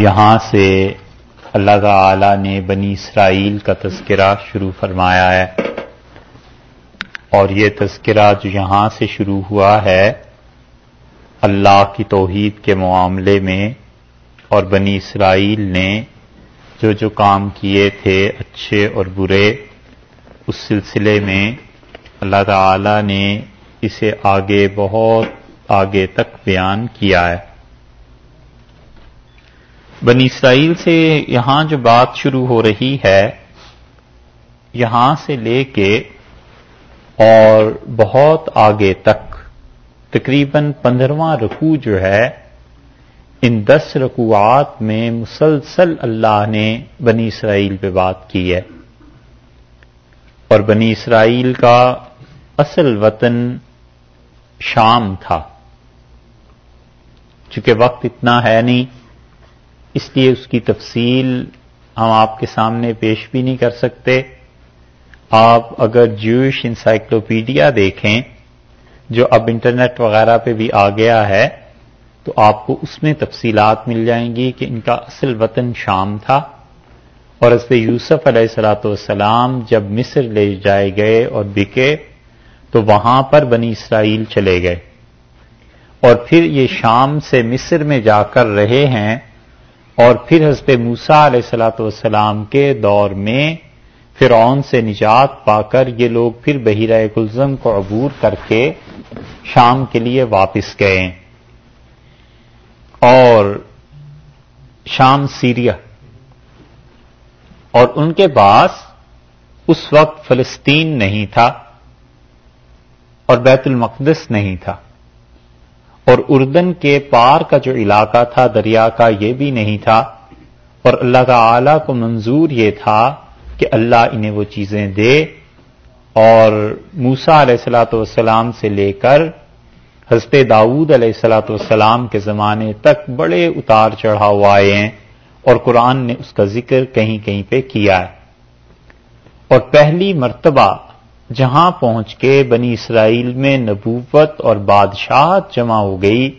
یہاں سے اللہ تعالی نے بنی اسرائیل کا تذکرہ شروع فرمایا ہے۔ اور یہ تذکرہ جو یہاں سے شروع ہوا ہے، اللہ کی توحید کے معاملے میں اور بنی اسرائیل نے جو جو کام کیے تھے اچھے اور برے، اس سلسلے میں اللہ تعالی نے اسے آگے بہت آگے تک بیان کیا ہے۔ بنی اسرائیل سے یہاں جو بات شروع ہو رہی ہے، یہاں سے لے کے اور بہت آگے تک، تقریباً پندرواں رکوع جو ہے، ان دس رکوعات میں مسلسل اللہ نے بنی اسرائیل پہ بات کی ہے۔ اور بنی اسرائیل کا اصل وطن شام تھا۔ چونکہ وقت اتنا ہے نہیں اس لیے اس کی تفصیل ہم آپ کے سامنے پیش بھی نہیں کر سکتے۔ آپ اگر جوش انسائکلوپیڈیا دیکھیں، جو اب انٹرنیٹ وغیرہ پہ بھی آ گیا ہے، تو آپ کو اس میں تفصیلات مل جائیں گی کہ ان کا اصل وطن شام تھا۔ اور حضرت یوسف علیہ السلاۃ والسلام جب مصر لے جائے گئے اور بکے، تو وہاں پر بنی اسرائیل چلے گئے۔ اور پھر یہ شام سے مصر میں جا کر رہے ہیں اور پھر حضرت موسا علیہ السلاۃ والسلام کے دور میں فرعون سے نجات پا کر یہ لوگ پھر بحیرہ گلزم کو عبور کر کے شام کے لیے واپس گئے۔ اور شام سیریا۔ اور ان کے پاس اس وقت فلسطین نہیں تھا اور بیت المقدس نہیں تھا۔ اور اردن کے پار کا جو علاقہ تھا، دریا کا، یہ بھی نہیں تھا۔ اور اللہ تعالی کو منظور یہ تھا کہ اللہ انہیں وہ چیزیں دے۔ اور موسا علیہ السلاۃ والسلام سے لے کر حضرت داود علیہ السلاۃ والسلام کے زمانے تک بڑے اتار چڑھاؤ آئے ہیں۔ اور قرآن نے اس کا ذکر کہیں کہیں پہ کیا ہے۔ اور پہلی مرتبہ جہاں پہنچ کے بنی اسرائیل میں نبوت اور بادشاہت جمع ہو گئی،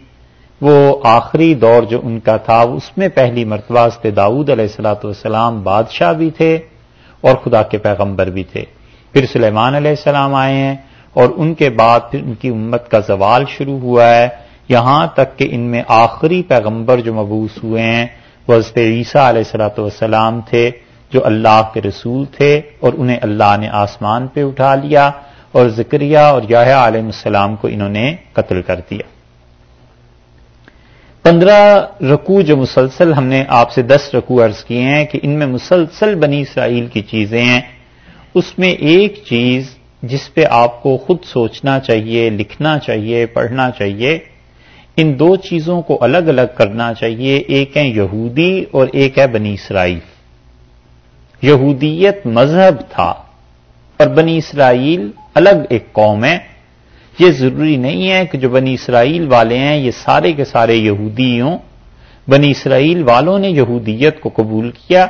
وہ آخری دور جو ان کا تھا، اس میں پہلی مرتبہ سے داؤد علیہ السلاۃ والسلام بادشاہ بھی تھے اور خدا کے پیغمبر بھی تھے۔ پھر سلیمان علیہ السلام آئے ہیں اور ان کے بعد پھر ان کی امت کا زوال شروع ہوا ہے۔ یہاں تک کہ ان میں آخری پیغمبر جو مبوس ہوئے ہیں، وہ حضرت عیسیٰ علیہ السلاۃ والسلام تھے۔ جو اللہ کے رسول تھے اور انہیں اللہ نے آسمان پہ اٹھا لیا اور ذکریہ اور یا علیہ السلام کو انہوں نے قتل کر دیا۔ پندرہ رکوع جو مسلسل ہم نے آپ سے دس رکوع عرض کیے ہیں کہ ان میں مسلسل بنی اسرائیل کی چیزیں ہیں۔ اس میں ایک چیز جس پہ آپ کو خود سوچنا چاہیے، لکھنا چاہیے، پڑھنا چاہیے، ان دو چیزوں کو الگ الگ کرنا چاہیے۔ ایک ہے یہودی اور ایک ہے بنی اسرائیل۔ یہودیت مذہب تھا اور بنی اسرائیل الگ ایک قوم ہے۔ یہ ضروری نہیں ہے کہ جو بنی اسرائیل والے ہیں، یہ سارے کے سارے یہودی ہوں۔ بنی اسرائیل والوں نے یہودیت کو قبول کیا،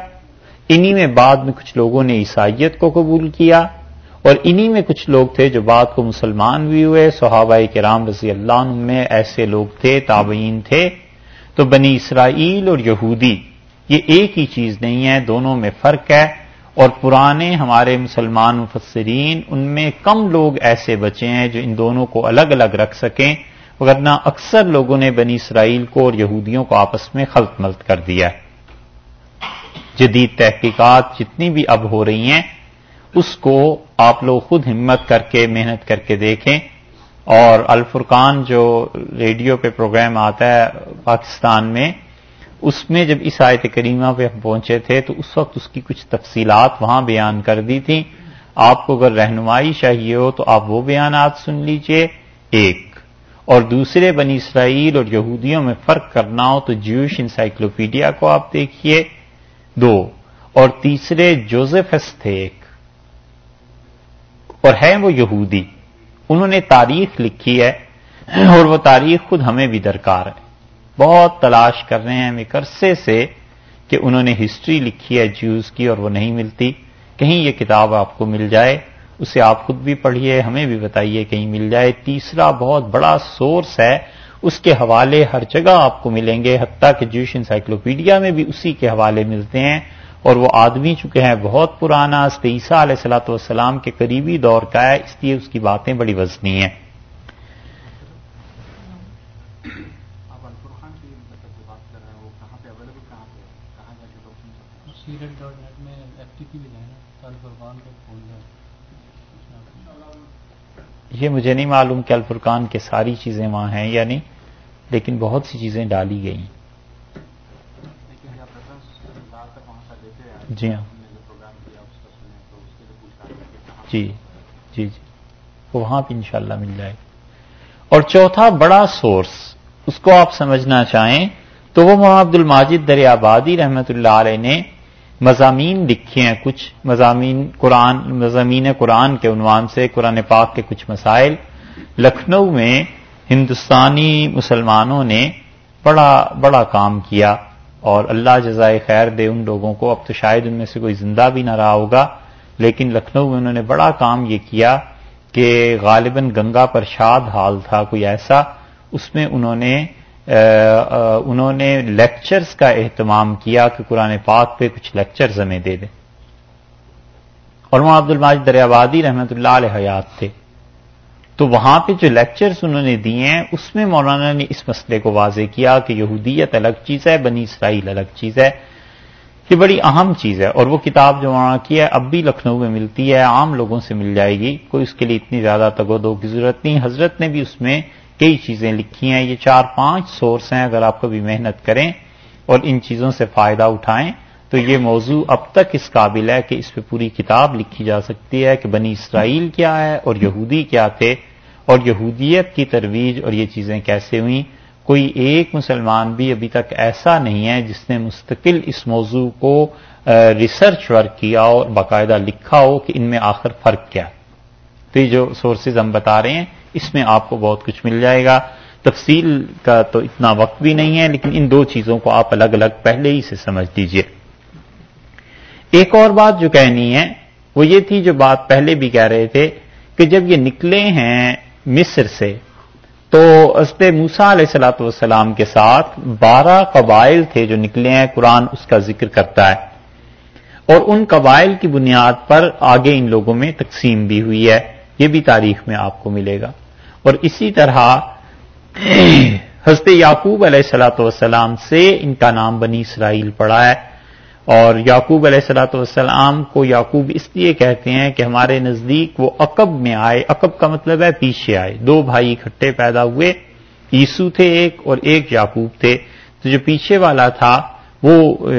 انہی میں بعد میں کچھ لوگوں نے عیسائیت کو قبول کیا، اور انہی میں کچھ لوگ تھے جو بعد کو مسلمان بھی ہوئے۔ صحابہ کرام رضی اللہ عنہ میں ایسے لوگ تھے، تابعین تھے۔ تو بنی اسرائیل اور یہودی یہ ایک ہی چیز نہیں ہے، دونوں میں فرق ہے۔ اور پرانے ہمارے مسلمان مفسرین، ان میں کم لوگ ایسے بچے ہیں جو ان دونوں کو الگ الگ رکھ سکیں، ورنہ اکثر لوگوں نے بنی اسرائیل کو اور یہودیوں کو آپس میں خلط ملت کر دیا ہے۔ جدید تحقیقات جتنی بھی اب ہو رہی ہیں، اس کو آپ لوگ خود ہمت کر کے، محنت کر کے دیکھیں۔ اور الفرقان جو ریڈیو پہ پروگرام آتا ہے پاکستان میں اس میں جب اس آیت کریمہ پہ ہم پہنچے تھے تو اس وقت اس کی کچھ تفصیلات وہاں بیان کر دی تھیں۔ آپ کو اگر رہنمائی چاہیے ہو تو آپ وہ بیانات سن لیجیے۔ ایک، اور دوسرے بنی اسرائیل اور یہودیوں میں فرق کرنا ہو تو جیوش انسائکلوپیڈیا کو آپ دیکھیے۔ دو، اور تیسرے جوزفس تھے ایک، اور ہیں وہ یہودی۔ انہوں نے تاریخ لکھی ہے اور وہ تاریخ خود ہمیں بھی درکار ہے۔ بہت تلاش کر رہے ہیں ہم ایک عرصے سے کہ انہوں نے ہسٹری لکھی ہے جیوز کی اور وہ نہیں ملتی۔ کہیں یہ کتاب آپ کو مل جائے، اسے آپ خود بھی پڑھیے، ہمیں بھی بتائیے کہیں مل جائے۔ تیسرا بہت بڑا سورس ہے، اس کے حوالے ہر جگہ آپ کو ملیں گے، حتیٰ کہ جوش انسائکلوپیڈیا میں بھی اسی کے حوالے ملتے ہیں۔ اور وہ آدمی چکے ہیں بہت پرانا عیسیٰ علیہ السلاۃ والسلام کے قریبی دور کا ہے، اس لیے اس کی باتیں بڑی وزنی ہیں۔ یہ مجھے نہیں معلوم کہ الفرقان کے ساری چیزیں وہاں ہیں یا نہیں لیکن بہت سی چیزیں ڈالی گئی جی ہاں۔ جی جی جی۔ وہاں بھی انشاءاللہ مل جائے۔ اور چوتھا بڑا سورس اس کو آپ سمجھنا چاہیں تو وہ محمد عبد الماجد دریابادی رحمت اللہ علیہ نے مضامین لکھے ہیں کچھ مضامین قرآن مضامین قرآن کے عنوان سے، قرآن پاک کے کچھ مسائل۔ لکھنؤ میں ہندوستانی مسلمانوں نے بڑا بڑا کام کیا اور اللہ جزائے خیر دے ان لوگوں کو۔ اب تو شاید ان میں سے کوئی زندہ بھی نہ رہا ہوگا، لیکن لکھنؤ میں انہوں نے بڑا کام یہ کیا کہ غالباً گنگا پرشاد حال تھا، کوئی ایسا۔ اس میں انہوں نے انہوں نے لیکچرز کا اہتمام کیا کہ قرآن پاک پہ کچھ لیکچرز ہمیں دے دیں اور وہاں عبد الماج دریابادی رحمت اللہ علیہ حیات تھے۔ تو وہاں پہ جو لیکچرز انہوں نے دیے ہیں، اس میں مولانا نے اس مسئلے کو واضح کیا کہ یہودیت الگ چیز ہے، بنی اسرائیل الگ چیز ہے۔ یہ بڑی اہم چیز ہے اور وہ کتاب جو وہاں کی ہے، اب بھی لکھنؤ میں ملتی ہے، عام لوگوں سے مل جائے گی۔ کوئی اس کے لیے اتنی زیادہ تگودوں کی ضرورت نہیں۔ حضرت نے بھی اس میں کئی چیزیں لکھی ہیں، یہ چار پانچ سورس ہیں، اگر آپ کبھی محنت کریں اور ان چیزوں سے فائدہ اٹھائیں تو یہ موضوع اب تک اس قابل ہے کہ اس پہ پوری کتاب لکھی جا سکتی ہے کہ بنی اسرائیل کیا ہے اور یہودی کیا تھے اور یہودیت کی ترویج اور یہ چیزیں کیسے ہوئیں۔ کوئی ایک مسلمان بھی ابھی تک ایسا نہیں ہے جس نے مستقل اس موضوع کو ریسرچ ورک کیا اور باقاعدہ لکھا ہو کہ ان میں آخر فرق کیا۔ تو یہ جو سورسز ہم بتا رہے ہیں اس میں آپ کو بہت کچھ مل جائے گا۔ تفصیل کا تو اتنا وقت بھی نہیں ہے، لیکن ان دو چیزوں کو آپ الگ الگ پہلے ہی سے سمجھ لیجیے۔ ایک اور بات جو کہنی ہے، وہ یہ تھی جو بات پہلے بھی کہہ رہے تھے کہ جب یہ نکلے ہیں مصر سے، تو اسد موسا علیہ السلاۃ والسلام کے ساتھ بارہ قبائل تھے جو نکلے ہیں۔ قرآن اس کا ذکر کرتا ہے۔ اور ان قبائل کی بنیاد پر آگے ان لوگوں میں تقسیم بھی ہوئی ہے۔ یہ بھی تاریخ میں آپ کو ملے گا۔ اور اسی طرح حضرت یعقوب علیہ السلاۃ والسلام سے ان کا نام بنی اسرائیل پڑا ہے اور یعقوب علیہ السلاۃ والسلام کو یعقوب اس لیے کہتے ہیں کہ ہمارے نزدیک وہ عقب میں آئے، عقب کا مطلب ہے پیچھے آئے۔ دو بھائی اکٹھے پیدا ہوئے، عیسو تھے ایک اور ایک یعقوب تھے۔ تو جو پیچھے والا تھا، وہ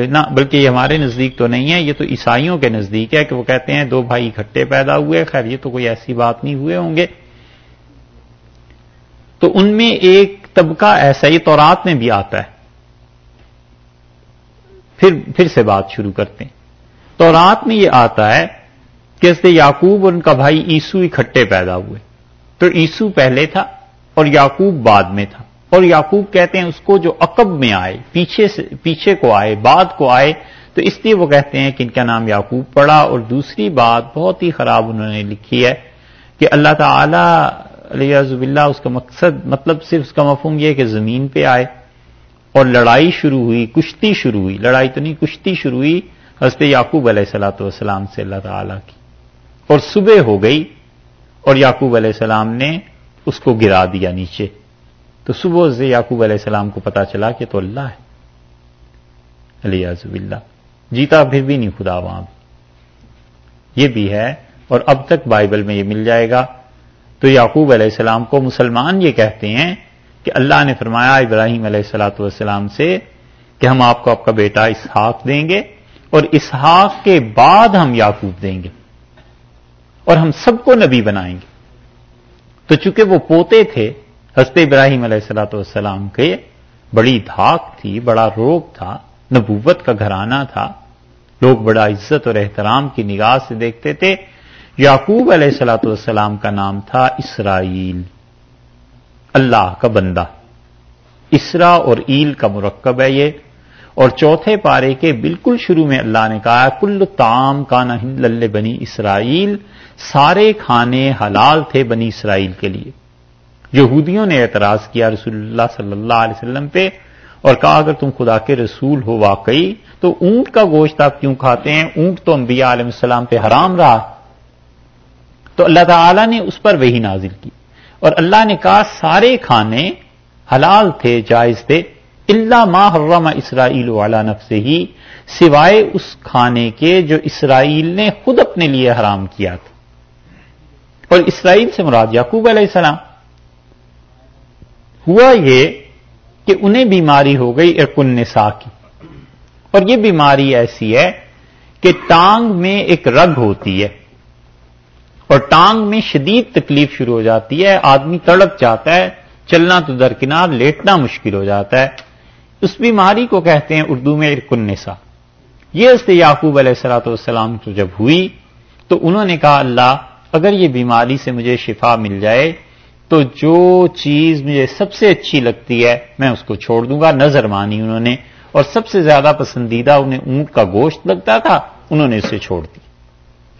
نہ، بلکہ یہ ہمارے نزدیک تو نہیں ہے، یہ تو عیسائیوں کے نزدیک ہے کہ وہ کہتے ہیں دو بھائی اکٹھے پیدا ہوئے، خیر یہ تو کوئی ایسی بات نہیں ہوئے ہوں گے۔ تو ان میں ایک طبقہ ایسا ہی تورات میں بھی آتا ہے۔ پھر پھر سے بات شروع کرتے ہیں۔ تورات میں یہ آتا ہے کہ اس یعقوب اور ان کا بھائی عیسو اکٹھے پیدا ہوئے۔ تو عیسو پہلے تھا اور یعقوب بعد میں تھا۔ اور یعقوب کہتے ہیں اس کو جو عقب میں آئے، پیچھے سے، پیچھے کو آئے، بعد کو آئے۔ تو اس لیے وہ کہتے ہیں کہ ان کا نام یعقوب پڑا۔ اور دوسری بات بہت ہی خراب انہوں نے لکھی ہے کہ اللہ تعالی علیہ اللہ اس کا مقصد مطلب صرف اس کا مفہوم یہ کہ زمین پہ آئے اور لڑائی شروع ہوئی، کشتی شروع ہوئی، لڑائی تو نہیں، کشتی شروع ہوئی حضرت یعقوب علیہ السلاۃ والسلام سے اللہ تعالی کی۔ اور صبح ہو گئی اور یعقوب علیہ السلام نے اس کو گرا دیا نیچے۔ تو صبح سے یعقوب علیہ السلام کو پتا چلا کہ تو اللہ ہے۔ علیہ اللہ جیتا پھر بھی نہیں خدا وہاں بھی۔ یہ بھی ہے اور اب تک بائبل میں یہ مل جائے گا۔ تو یعقوب علیہ السلام کو مسلمان یہ کہتے ہیں کہ اللہ نے فرمایا ابراہیم علیہ السلاۃ والسلام سے کہ ہم آپ کو آپ کا بیٹا اسحاق دیں گے اور اسحاق کے بعد ہم یعقوب دیں گے اور ہم سب کو نبی بنائیں گے۔ تو چونکہ وہ پوتے تھے، حضرت ابراہیم علیہ السلاۃ والسلام کے بڑی دھاک تھی، بڑا روب تھا، نبوت کا گھرانہ تھا، لوگ بڑا عزت اور احترام کی نگاہ سے دیکھتے تھے۔ یعقوب علیہ السلاۃ والسلام کا نام تھا اسرائیل۔ اللہ کا بندہ۔ اسرا اور ایل کا مرکب ہے یہ۔ اور چوتھے پارے کے بالکل شروع میں اللہ نے کہا کل تام کا نہ بنی اسرائیل۔ سارے کھانے حلال تھے بنی اسرائیل کے لیے۔ یہودیوں نے اعتراض کیا رسول اللہ صلی اللہ علیہ وسلم پہ اور کہا، اگر تم خدا کے رسول ہو واقعی، تو اونٹ کا گوشت آپ کیوں کھاتے ہیں؟ اونٹ تو انبیاء علیہ السلام پہ حرام رہا۔ تو اللہ تعالی نے اس پر وہی نازل کی۔ اور اللہ نے کہا، سارے کھانے حلال تھے، جائز تھے۔ اللہ ما حرم اسرائیل والا نف سے ہی سوائے اس کھانے کے جو اسرائیل نے خود اپنے لیے حرام کیا تھا۔ اور اسرائیل سے مراد یعقوب علیہ السلام۔ ہوا یہ کہ انہیں بیماری ہو گئی ارکن نسا کی۔ اور یہ بیماری ایسی ہے کہ ٹانگ میں ایک رگ ہوتی ہے۔ اور ٹانگ میں شدید تکلیف شروع ہو جاتی ہے، آدمی تڑپ جاتا ہے، چلنا تو درکنار، لیٹنا مشکل ہو جاتا ہے۔ اس بیماری کو کہتے ہیں اردو میں ارکن نسا یہ اس یعقوب علیہ السلاۃ والسلام کو جب ہوئی، تو انہوں نے کہا، اللہ، اگر یہ بیماری سے مجھے شفا مل جائے، تو جو چیز مجھے سب سے اچھی لگتی ہے، میں اس کو چھوڑ دوں گا۔ نظر مانی انہوں نے، اور سب سے زیادہ پسندیدہ انہیں اونٹ کا گوشت لگتا تھا، انہوں نے اسے چھوڑ دی۔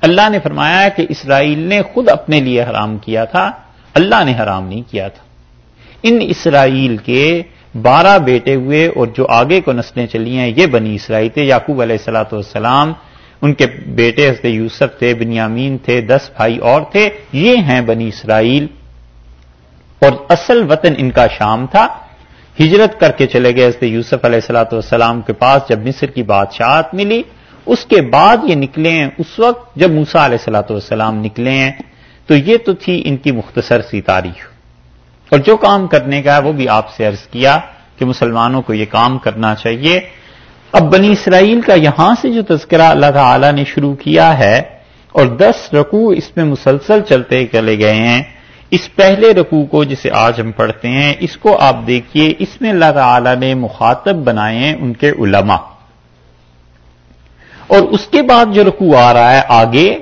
اللہ نے فرمایا کہ اسرائیل نے خود اپنے لیے حرام کیا تھا، اللہ نے حرام نہیں کیا تھا۔ ان اسرائیل کے بارہ بیٹے ہوئے اور جو آگے کو نسلیں چلی ہیں، یہ بنی اسرائیل تھے، یعقوب علیہ السلاۃ والسلام، ان کے بیٹے حضرت یوسف تھے، بنیامین تھے، دس بھائی اور تھے، یہ ہیں بنی اسرائیل۔ اور اصل وطن ان کا شام تھا۔ ہجرت کر کے چلے گئے حضرت یوسف علیہ السلاۃ والسلام کے پاس، جب مصر کی بادشاہت ملی۔ اس کے بعد یہ نکلے ہیں اس وقت جب موسا علیہ السلاۃ والسلام نکلے ہیں، تو یہ تو تھی ان کی مختصر سی تاریخ۔ اور جو کام کرنے کا ہے وہ بھی آپ سے عرض کیا کہ مسلمانوں کو یہ کام کرنا چاہیے۔ اب بنی اسرائیل کا یہاں سے جو تذکرہ اللہ تعالی نے شروع کیا ہے، اور دس رکوع اس میں مسلسل چلتے چلے گئے ہیں۔ اس پہلے رکوع کو جسے آج ہم پڑھتے ہیں، اس کو آپ دیکھیے۔ اس میں اللہ تعالی نے مخاطب بنائے ہیں ان کے علماء۔ اور اس کے بعد جو رکوع آ رہا ہے آگے،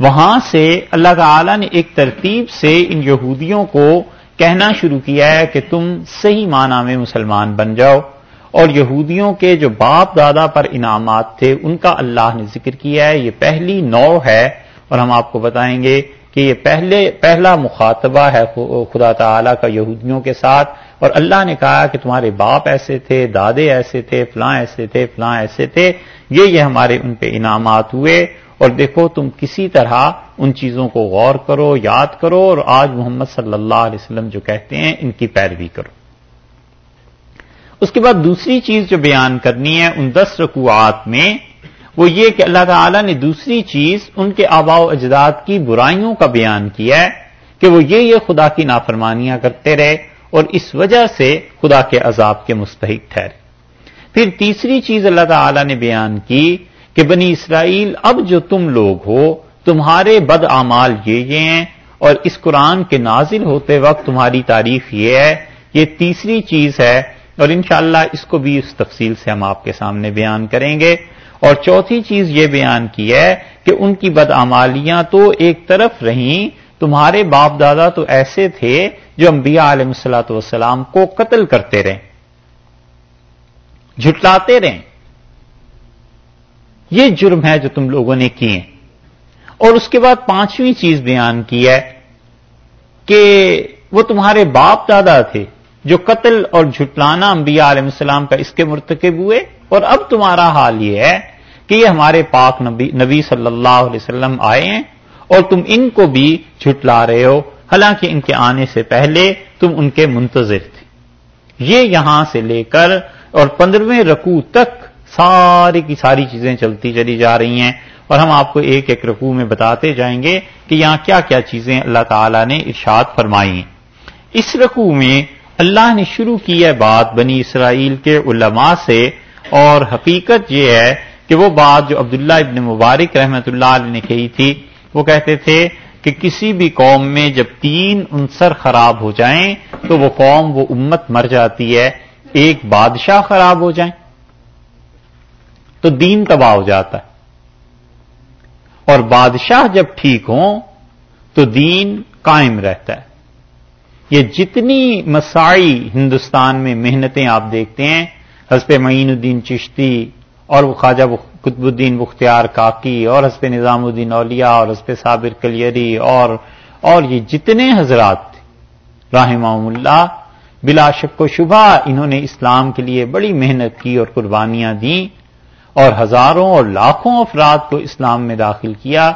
وہاں سے اللہ تعالی نے ایک ترتیب سے ان یہودیوں کو کہنا شروع کیا ہے کہ تم صحیح معنی میں مسلمان بن جاؤ۔ اور یہودیوں کے جو باپ دادا پر انعامات تھے، ان کا اللہ نے ذکر کیا ہے۔ یہ پہلی نو ہے اور ہم آپ کو بتائیں گے کہ یہ پہلے، پہلا مخاطبہ ہے خدا تعالی کا یہودیوں کے ساتھ۔ اور اللہ نے کہا کہ تمہارے باپ ایسے تھے، دادے ایسے تھے، فلاں ایسے تھے، فلاں ایسے تھے، یہ یہ ہمارے ان پہ انعامات ہوئے۔ اور دیکھو تم کسی طرح ان چیزوں کو غور کرو، یاد کرو اور آج محمد صلی اللہ علیہ وسلم جو کہتے ہیں ان کی پیروی کرو۔ اس کے بعد دوسری چیز جو بیان کرنی ہے ان دس رکوعات میں، وہ یہ کہ اللہ تعالی نے دوسری چیز ان کے آبا و اجداد کی برائیوں کا بیان کیا ہے کہ وہ یہ یہ خدا کی نافرمانیاں کرتے رہے۔ اور اس وجہ سے خدا کے عذاب کے مستحق ٹھہرے۔ پھر تیسری چیز اللہ تعالی نے بیان کی کہ بنی اسرائیل اب جو تم لوگ ہو، تمہارے بد اعمال یہ یہ ہیں اور اس قرآن کے نازل ہوتے وقت تمہاری تاریخ یہ ہے، یہ تیسری چیز ہے اور انشاءاللہ اس کو بھی اس تفصیل سے ہم آپ کے سامنے بیان کریں گے۔ اور چوتھی چیز یہ بیان کی ہے کہ ان کی بدعمالیاں تو ایک طرف رہیں، تمہارے باپ دادا تو ایسے تھے جو انبیاء علیہ السلاۃ والسلام کو قتل کرتے رہیں جھٹلاتے رہیں یہ جرم ہے جو تم لوگوں نے کیے۔ اور اس کے بعد پانچویں چیز بیان کی ہے کہ وہ تمہارے باپ دادا تھے جو قتل اور جھٹلانا انبیاء علیہ السلام کا اس کے مرتکب ہوئے۔ اور اب تمہارا حال یہ ہے کہ یہ ہمارے پاک نبی نبی صلی اللہ علیہ وسلم آئے ہیں اور تم ان کو بھی جھٹلا رہے ہو۔ حالانکہ ان کے آنے سے پہلے تم ان کے منتظر تھے۔ یہ یہاں سے لے کر اور پندرہویں رکوع تک ساری کی ساری چیزیں چلتی چلی جا رہی ہیں اور ہم آپ کو ایک ایک رقو میں بتاتے جائیں گے کہ یہاں کیا کیا چیزیں اللہ تعالی نے ارشاد فرمائی ہیں۔ اس رقو میں اللہ نے شروع کی ہے بات بنی اسرائیل کے علماء سے اور حقیقت یہ ہے کہ وہ بات جو عبداللہ ابن مبارک رحمت اللہ علیہ نے کہی تھی، وہ کہتے تھے کہ کسی بھی قوم میں جب تین عنصر خراب ہو جائیں تو وہ قوم وہ امت مر جاتی ہے، ایک بادشاہ خراب ہو جائیں تو دین تباہ ہو جاتا ہے۔ اور بادشاہ جب ٹھیک ہوں تو دین قائم رہتا ہے۔ یہ جتنی مسائی ہندوستان میں محنتیں آپ دیکھتے ہیں حسب معین الدین چشتی اور وہ خواجہ قطب الدین بختیار کاکی اور حسب نظام الدین اولیاء اور حسب صابر کلیری اور اور یہ جتنے حضرات تھے اللہ، بلا شک و شبہ انہوں نے اسلام کے لیے بڑی محنت کی اور قربانیاں دیں اور ہزاروں اور لاکھوں افراد کو اسلام میں داخل کیا،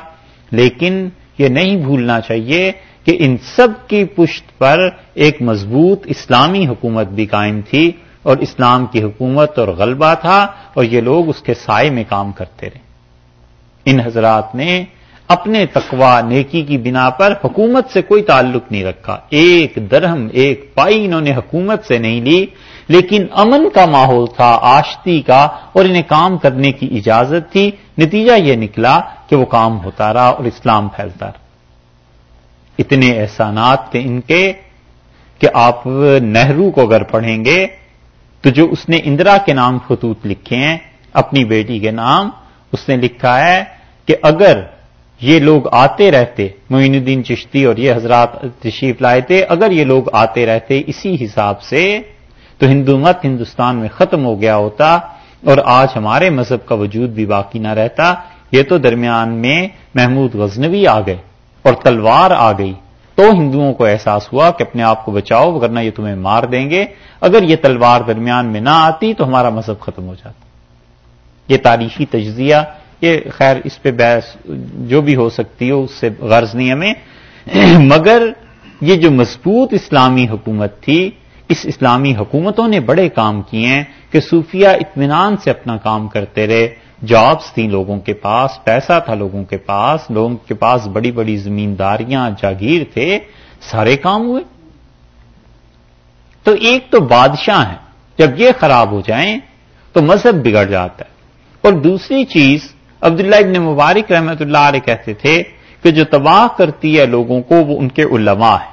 لیکن یہ نہیں بھولنا چاہیے کہ ان سب کی پشت پر ایک مضبوط اسلامی حکومت بھی قائم تھی۔ اور اسلام کی حکومت اور غلبہ تھا اور یہ لوگ اس کے سائے میں کام کرتے رہے۔ ان حضرات نے اپنے تقوا نیکی کی بنا پر حکومت سے کوئی تعلق نہیں رکھا۔ ایک درہم، ایک پائی انہوں نے حکومت سے نہیں لی، لیکن امن کا ماحول تھا، آشتی کا، اور انہیں کام کرنے کی اجازت تھی۔ نتیجہ یہ نکلا کہ وہ کام ہوتا رہا اور اسلام پھیلتا رہا۔ اتنے احسانات تھے ان کے کہ آپ نہرو کو اگر پڑھیں گے تو جو اس نے اندرا کے نام خطوط لکھے ہیں، اپنی بیٹی کے نام، اس نے لکھا ہے کہ اگر یہ لوگ آتے رہتے، معین الدین چشتی اور یہ حضرات تشریف لائے تھے، اگر یہ لوگ آتے رہتے اسی حساب سے، تو ہندو مت ہندوستان میں ختم ہو گیا ہوتا اور آج ہمارے مذہب کا وجود بھی باقی نہ رہتا۔ یہ تو درمیان میں محمود غزنوی آ گئے اور تلوار آ گئی۔ تو ہندوؤں کو احساس ہوا کہ اپنے آپ کو بچاؤ، ورنہ یہ تمہیں مار دیں گے۔ اگر یہ تلوار درمیان میں نہ آتی تو ہمارا مذہب ختم ہو جاتا۔ یہ تاریخی تجزیہ، یہ خیر اس پہ بحث جو بھی ہو سکتی ہو، اس سے غرض نہیں ہمیں۔ مگر یہ جو مضبوط اسلامی حکومت تھی، اس اسلامی حکومتوں نے بڑے کام کیے ہیں کہ صوفیہ اطمینان سے اپنا کام کرتے رہے۔ جابس تھیں لوگوں کے پاس، پیسہ تھا لوگوں کے پاس، لوگوں کے پاس بڑی بڑی زمینداریاں، جاگیر تھے، سارے کام ہوئے۔ تو ایک تو بادشاہ ہیں، جب یہ خراب ہو جائیں تو مذہب بگڑ جاتا ہے۔ اور دوسری چیز، عبداللہ ابن مبارک رحمت اللہ علیہ کہتے تھے کہ جو تباہ کرتی ہے لوگوں کو وہ ان کے علماء ہیں۔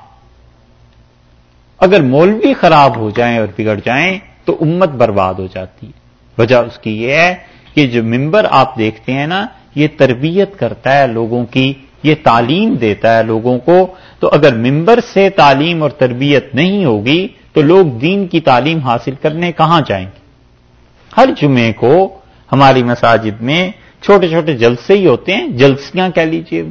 اگر مولوی خراب ہو جائیں اور بگڑ جائیں تو امت برباد ہو جاتی ہے۔ وجہ اس کی یہ ہے کہ جو ممبر آپ دیکھتے ہیں نا، یہ تربیت کرتا ہے لوگوں کی، یہ تعلیم دیتا ہے لوگوں کو۔ تو اگر ممبر سے تعلیم اور تربیت نہیں ہوگی، تو لوگ دین کی تعلیم حاصل کرنے کہاں جائیں گے؟ ہر جمعے کو ہماری مساجد میں چھوٹے چھوٹے جلسے ہی ہوتے ہیں، جلسیاں کہہ لیجیے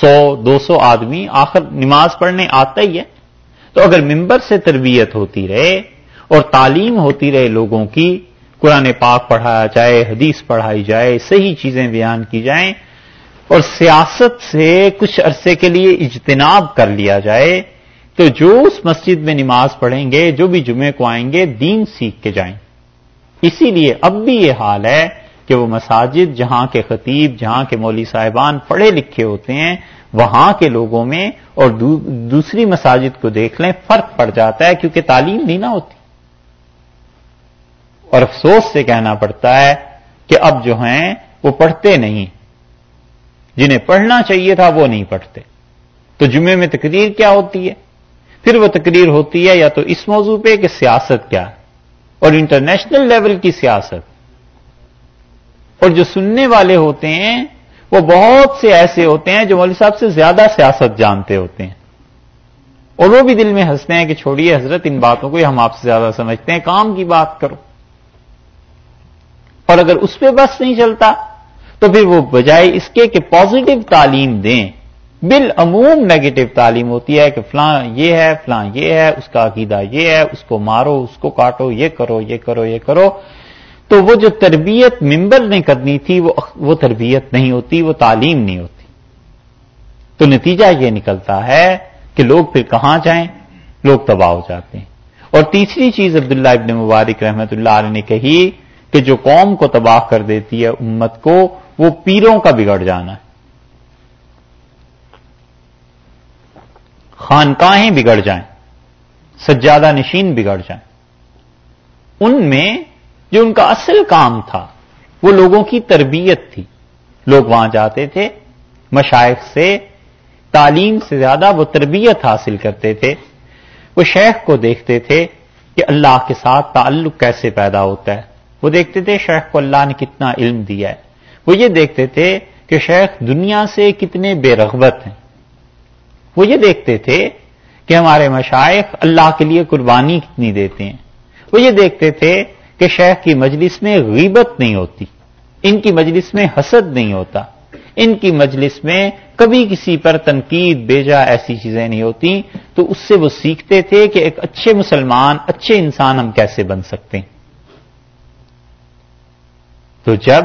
سو، دو سو آدمی آخر نماز پڑھنے آتا ہی ہے۔ تو اگر ممبر سے تربیت ہوتی رہے اور تعلیم ہوتی رہے لوگوں کی قرآن پاک پڑھایا جائے، حدیث پڑھائی جائے، صحیح چیزیں بیان کی جائیں اور سیاست سے کچھ عرصے کے لیے اجتناب کر لیا جائے تو جو اس مسجد میں نماز پڑھیں گے، جو بھی جمعے کو آئیں گے، دین سیکھ کے جائیں۔ اسی لیے اب بھی یہ حال ہے کہ وہ مساجد جہاں کے خطیب، جہاں کے مولوی صاحبان پڑھے لکھے ہوتے ہیں، وہاں کے لوگوں میں اور دوسری مساجد کو دیکھ لیں، فرق پڑ جاتا ہے کیونکہ تعلیم نہیں نہ ہوتی۔ اور افسوس سے کہنا پڑتا ہے کہ اب جو ہیں وہ پڑھتے نہیں۔ جنہیں پڑھنا چاہیے تھا وہ نہیں پڑھتے۔ تو جمعے میں تقریر کیا ہوتی ہے؟ پھر وہ تقریر ہوتی ہے یا تو اس موضوع پہ کہ سیاست کیا اور انٹرنیشنل لیول کی سیاست۔ اور جو سننے والے ہوتے ہیں وہ بہت سے ایسے ہوتے ہیں جو مولوی صاحب سے زیادہ سیاست جانتے ہوتے ہیں۔ اور وہ بھی دل میں ہنستے ہیں کہ چھوڑیے حضرت، ان باتوں کو ہم آپ سے زیادہ سمجھتے ہیں، کام کی بات کرو۔ اور اگر اس پہ بس نہیں چلتا، تو پھر وہ بجائے اس کے کہ پازیٹو تعلیم دیں۔ بالعموم نیگیٹو تعلیم ہوتی ہے کہ فلاں یہ ہے، فلاں یہ ہے، اس کا عقیدہ یہ ہے، اس کو مارو، اس کو کاٹو، یہ کرو یہ کرو یہ کرو۔ تو وہ جو تربیت ممبر نے کرنی تھی، وہ وہ تربیت نہیں ہوتی، وہ تعلیم نہیں ہوتی۔ تو نتیجہ یہ نکلتا ہے کہ لوگ پھر کہاں جائیں؟ لوگ تباہ ہو جاتے ہیں۔ اور تیسری چیز عبداللہ ابن مبارک رحمت اللہ علیہ نے کہی کہ جو قوم کو تباہ کر دیتی ہے امت کو، وہ پیروں کا بگڑ جانا ہے۔ خانقاہیں بگڑ جائیں، سجادہ نشین بگڑ جائیں۔ ان میں جو ان کا اصل کام تھا، وہ لوگوں کی تربیت تھی۔ لوگ وہاں جاتے تھے مشائق سے، تعلیم سے زیادہ وہ تربیت حاصل کرتے تھے۔ وہ شیخ کو دیکھتے تھے کہ اللہ کے ساتھ تعلق کیسے پیدا ہوتا ہے۔ وہ دیکھتے تھے شیخ کو اللہ نے کتنا علم دیا ہے۔ وہ یہ دیکھتے تھے کہ شیخ دنیا سے کتنے بے رغبت ہیں۔ وہ یہ دیکھتے تھے کہ ہمارے مشائق اللہ کے لیے قربانی کتنی دیتے ہیں۔ وہ یہ دیکھتے تھے کہ شیخ کی مجلس میں غیبت نہیں ہوتی۔ ان کی مجلس میں حسد نہیں ہوتا۔ ان کی مجلس میں کبھی کسی پر تنقید، بیجا ایسی چیزیں نہیں ہوتی۔ تو اس سے وہ سیکھتے تھے کہ ایک اچھے مسلمان، اچھے انسان ہم کیسے بن سکتے ہیں۔ تو جب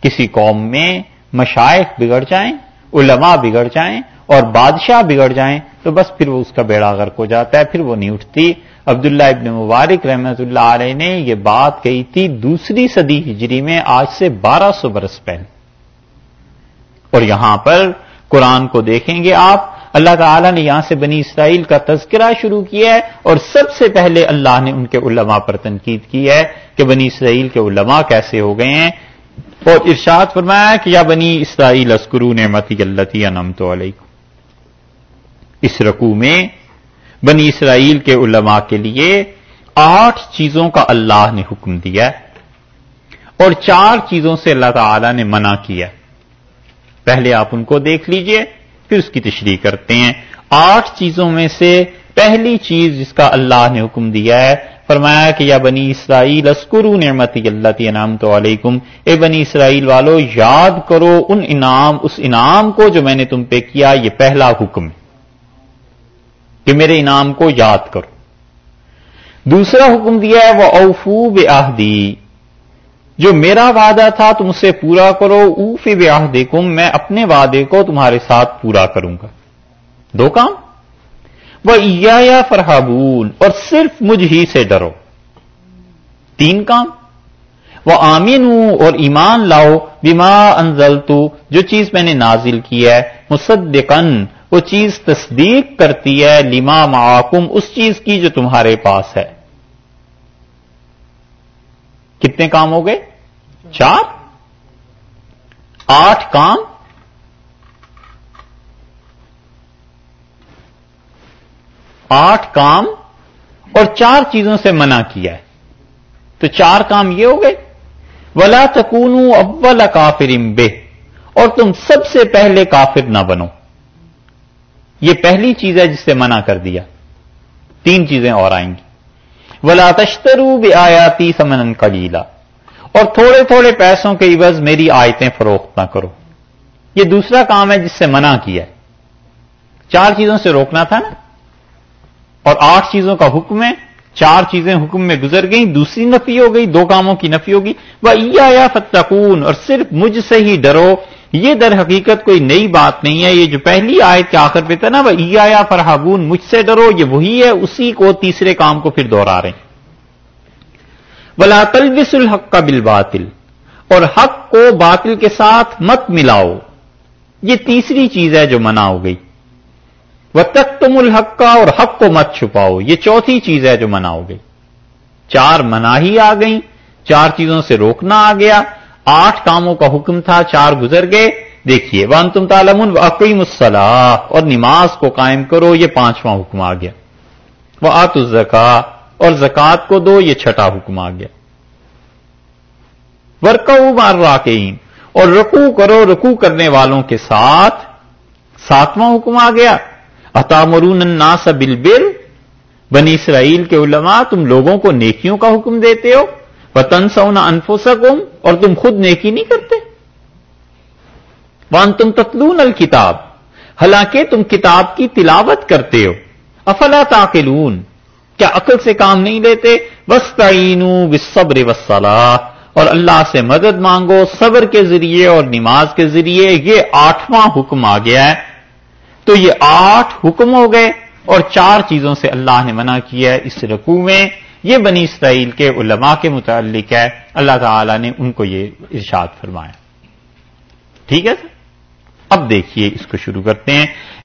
کسی قوم میں مشائق بگڑ جائیں، علماء بگڑ جائیں اور بادشاہ بگڑ جائیں، تو بس پھر وہ اس کا بیڑا غرق ہو جاتا ہے، پھر وہ نہیں اٹھتی۔ عبداللہ ابن مبارک رحمت اللہ علیہ نے یہ بات کہی تھی دوسری صدی ہجری میں، آج سے بارہ سو برس پہلے۔ اور یہاں پر قرآن کو دیکھیں گے آپ اللہ تعالی نے یہاں سے بنی اسرائیل کا تذکرہ شروع کیا ہے اور سب سے پہلے اللہ نے ان کے علماء پر تنقید کی ہے کہ بنی اسرائیل کے علماء کیسے ہو گئے ہیں۔ اور ارشاد فرمایا کہ یا بنی اسرائیل اسکرو نعمتی اللہ انمت علیکم۔ اس رقو میں بنی اسرائیل کے علماء کے لیے آٹھ چیزوں کا اللہ نے حکم دیا اور چار چیزوں سے اللہ تعالی نے منع کیا پہلے آپ ان کو دیکھ لیجیے۔ پھر اس کی تشریح کرتے ہیں۔ آٹھ چیزوں میں سے پہلی چیز جس کا اللہ نے حکم دیا ہے، فرمایا کہ یا بنی اسرائیل اسکرو نعمتی اللہ انعام تو علیکم۔ اے بنی اسرائیل والو، یاد کرو ان انعام، اس انعام کو جو میں نے تم پہ کیا، یہ پہلا حکم ہے۔ کہ میرے انعام کو یاد کرو۔ دوسرا حکم دیا ہے وہ اوفو بے جو میرا وعدہ تھا تم اسے پورا کرو اوف بے آہدکم میں اپنے وعدے کو تمہارے ساتھ پورا کروں گا۔ دو کام۔ وہ یا فرحابون اور صرف مجھ ہی سے ڈرو۔ تین کام۔ وہ آمین اور ایمان لاؤ بیما انزل تو جو چیز میں نے نازل کی ہے۔ مصدقن وہ چیز تصدیق کرتی ہے، لما معاکم، اس چیز کی جو تمہارے پاس ہے۔ کتنے کام ہو گئے؟ چار؟ آٹھ کام؟ آٹھ کام اور چار چیزوں سے منع کیا ہے۔ تو چار کام یہ ہو گئے۔ ولا تکون اول کافر بے اور تم سب سے پہلے کافر نہ بنو۔ یہ پہلی چیز ہے جس سے منع کر دیا۔ تین چیزیں اور آئیں گی۔ ولا تشترو بے آیاتی سمن کلیلا اور تھوڑے تھوڑے پیسوں کے عوض میری آیتیں فروخت نہ کرو۔ یہ دوسرا کام ہے جس سے منع کیا ہے۔ چار چیزوں سے روکنا تھا نا۔ اور آٹھ چیزوں کا حکم ہے۔ چار چیزیں حکم میں گزر گئیں۔ دوسری نفی ہو گئی، دو کاموں کی نفی ہوگی وہ یا فتقون اور صرف مجھ سے ہی ڈرو۔ یہ در حقیقت کوئی نئی بات نہیں ہے، یہ جو پہلی آیت کے آخر پہ تھا نا، وہ یا فرحابون مجھ سے ڈرو، یہ وہی ہے، اسی کو تیسرے کام کو پھر دوہرا رہے ہیں۔ بلا تلبس الحق کا بل باطل اور حق کو باطل کے ساتھ مت ملاؤ۔ یہ تیسری چیز ہے جو منع ہو گئی۔ وہ تک تم الحق کا اور حق کو مت چھپاؤ۔ یہ چوتھی چیز ہے جو منع ہو گئی۔ چار مناہی آ گئی چار چیزوں سے روکنا آ گیا۔ آٹھ کاموں کا حکم تھا، چار گزر گئے۔ دیکھیے ون تم تالمن عقیم الصلاح اور نماز کو قائم کرو، یہ پانچواں حکم آ گیا۔ وہ آت الزکا اور زکات کو دو، یہ چھٹا حکم آ گیا۔ ورکو مار راکین اور رکو کرو رکو کرنے والوں کے ساتھ ساتواں حکم آ گیا۔ اتامرون الناس بالبر، بنی اسرائیل کے علماء، تم لوگوں کو نیکیوں کا حکم دیتے ہو۔ وطن سونا انفسکم اور تم خود نیکی نہیں کرتے۔ وان تم تتلون الکتاب حالانکہ تم کتاب کی تلاوت کرتے ہو۔ افلا تاکلون کیا عقل سے کام نہیں لیتے؟ وسطین صبر وسلح اور اللہ سے مدد مانگو صبر کے ذریعے اور نماز کے ذریعے۔ یہ آٹھواں حکم آ گیا ہے۔ تو یہ آٹھ حکم ہو گئے اور چار چیزوں سے اللہ نے منع کیا ہے اس رقو میں۔ یہ بنی اسرائیل کے علماء کے متعلق ہے، اللہ تعالی نے ان کو یہ ارشاد فرمایا۔ ٹھیک ہے اب دیکھیے اس کو شروع کرتے ہیں۔